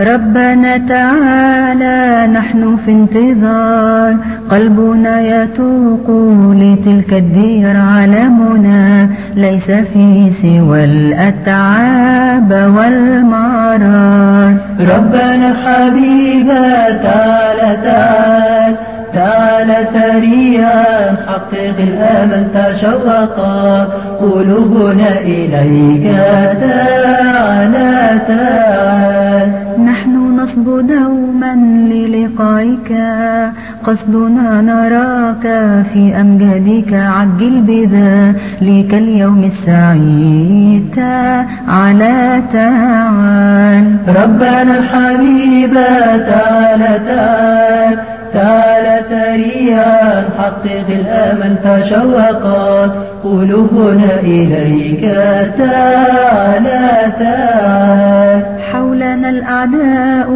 ربنا تعالى نحن في انتظار. قلبنا يتوق لتلك الدير علمنا. ليس في سوى الأتعاب والمرار. ربنا الحبيب تعالى تعالى تعالى سريعا حقق الأمل تشوقا قلوبنا إليك تعالى تعالى للقائك قصدنا نراك في أمجادك عجل بذلك اليوم السعيد تعالى تعال. ربنا الحبيب تعالى تعال تعال سريعا حقق الأمل تشوقا. قلوبنا إليك تعالى تعال. حولنا الأعداء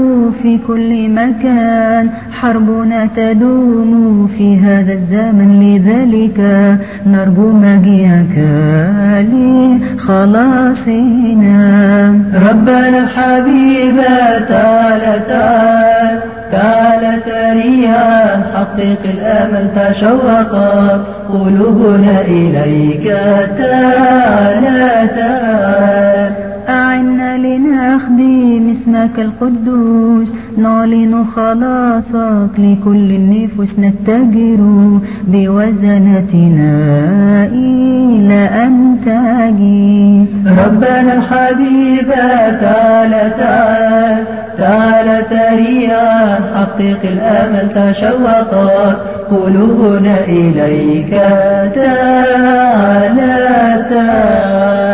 في كل مكان حربنا تدوم في هذا الزمن لذلك نرجو مجيئك لخلاصنا. ربنا الحبيب تعالى تعالى تعال سريعا حقق الأمل تشوقا قلوبنا إليك تعالى اسمك القدوس نعلن خلاصك لكل النفوس نتجر بوزنتنا إلى أن تجي. ربنا الحبيب تعالى تعالى تعال سريعا حقق الأمل تشوقا قلوبنا إليك تعالى تعالى